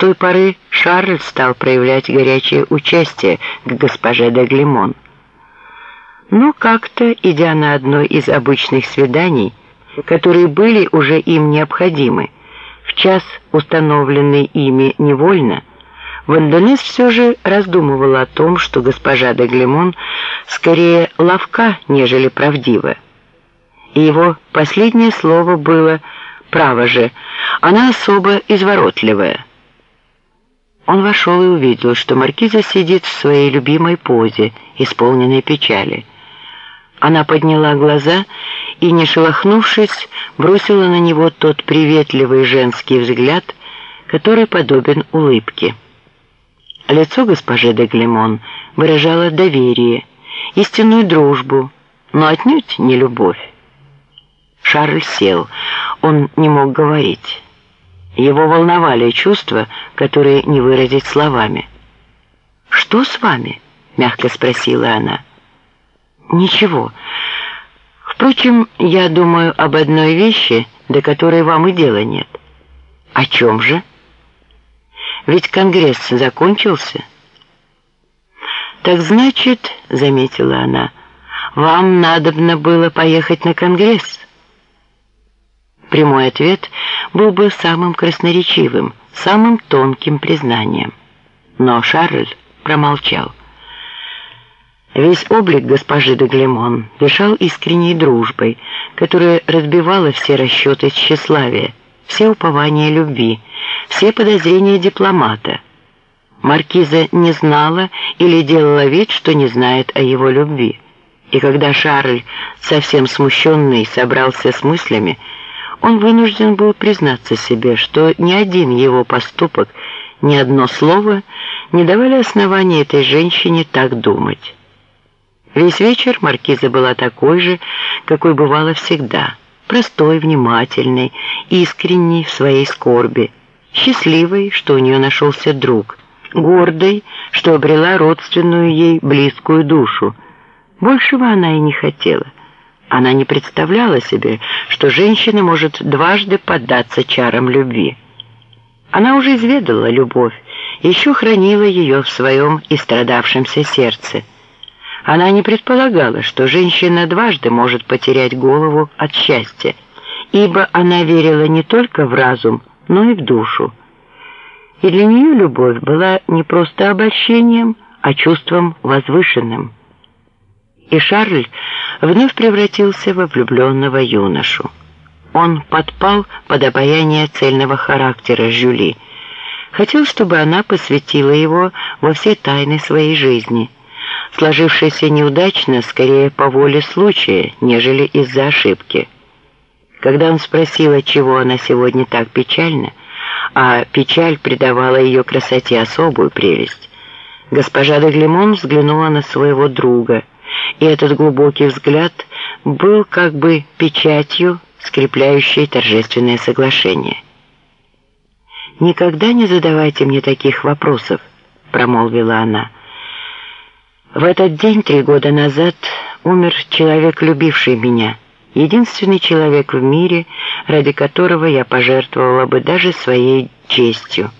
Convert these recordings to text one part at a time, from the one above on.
той поры Шарль стал проявлять горячее участие к госпоже де Глемон. Но как-то, идя на одно из обычных свиданий, которые были уже им необходимы, в час, установленный ими невольно, Ванденес все же раздумывала о том, что госпожа де Глемон скорее ловка, нежели правдива. И его последнее слово было «право же, она особо изворотливая». Он вошел и увидел, что маркиза сидит в своей любимой позе, исполненной печали. Она подняла глаза и, не шелохнувшись, бросила на него тот приветливый женский взгляд, который подобен улыбке. Лицо госпожи де Глемон выражало доверие, истинную дружбу, но отнюдь не любовь. Шарль сел, он не мог говорить. Его волновали чувства, которые не выразить словами. «Что с вами?» — мягко спросила она. «Ничего. Впрочем, я думаю об одной вещи, до которой вам и дела нет». «О чем же?» «Ведь конгресс закончился». «Так значит, — заметила она, — вам надобно было поехать на конгресс». Прямой ответ был бы самым красноречивым, самым тонким признанием. Но Шарль промолчал. Весь облик госпожи де Глемон дышал искренней дружбой, которая разбивала все расчеты тщеславия, все упования любви, все подозрения дипломата. Маркиза не знала или делала вид, что не знает о его любви. И когда Шарль, совсем смущенный, собрался с мыслями, он вынужден был признаться себе, что ни один его поступок, ни одно слово не давали основания этой женщине так думать. Весь вечер маркиза была такой же, какой бывала всегда, простой, внимательной, искренней в своей скорби, счастливой, что у нее нашелся друг, гордой, что обрела родственную ей близкую душу. Большего она и не хотела. Она не представляла себе, что женщина может дважды поддаться чарам любви. Она уже изведала любовь, еще хранила ее в своем истрадавшемся сердце. Она не предполагала, что женщина дважды может потерять голову от счастья, ибо она верила не только в разум, но и в душу. И для нее любовь была не просто обольщением, а чувством возвышенным. И Шарль вновь превратился во влюбленного юношу. Он подпал под обаяние цельного характера Жюли. Хотел, чтобы она посвятила его во все тайны своей жизни, сложившейся неудачно скорее по воле случая, нежели из-за ошибки. Когда он спросил, чего она сегодня так печальна, а печаль придавала ее красоте особую прелесть, госпожа де Глемон взглянула на своего друга – и этот глубокий взгляд был как бы печатью, скрепляющей торжественное соглашение. «Никогда не задавайте мне таких вопросов», — промолвила она. «В этот день, три года назад, умер человек, любивший меня, единственный человек в мире, ради которого я пожертвовала бы даже своей честью.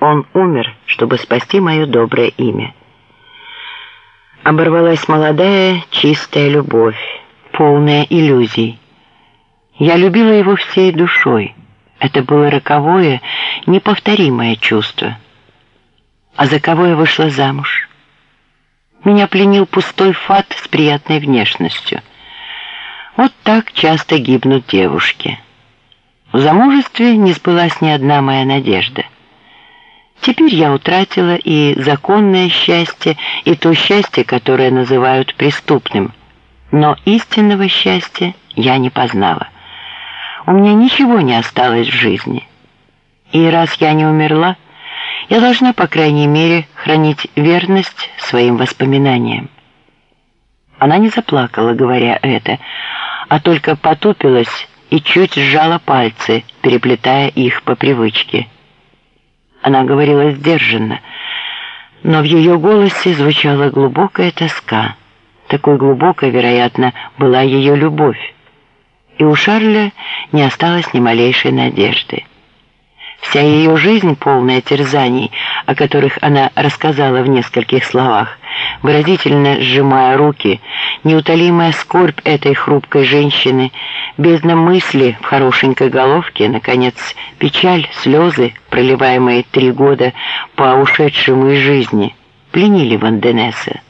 Он умер, чтобы спасти мое доброе имя» оборвалась молодая, чистая любовь, полная иллюзий. Я любила его всей душой. Это было роковое, неповторимое чувство. А за кого я вышла замуж? Меня пленил пустой фат с приятной внешностью. Вот так часто гибнут девушки. В замужестве не сбылась ни одна моя надежда — Теперь я утратила и законное счастье, и то счастье, которое называют преступным. Но истинного счастья я не познала. У меня ничего не осталось в жизни. И раз я не умерла, я должна, по крайней мере, хранить верность своим воспоминаниям. Она не заплакала, говоря это, а только потупилась и чуть сжала пальцы, переплетая их по привычке. Она говорила сдержанно, но в ее голосе звучала глубокая тоска. Такой глубокой, вероятно, была ее любовь. И у Шарля не осталось ни малейшей надежды. Вся ее жизнь, полная терзаний, о которых она рассказала в нескольких словах, выразительно сжимая руки, неутолимая скорбь этой хрупкой женщины, бездна мысли в хорошенькой головке, наконец, печаль, слезы, проливаемые три года по ушедшему из жизни, пленили Ванденесса.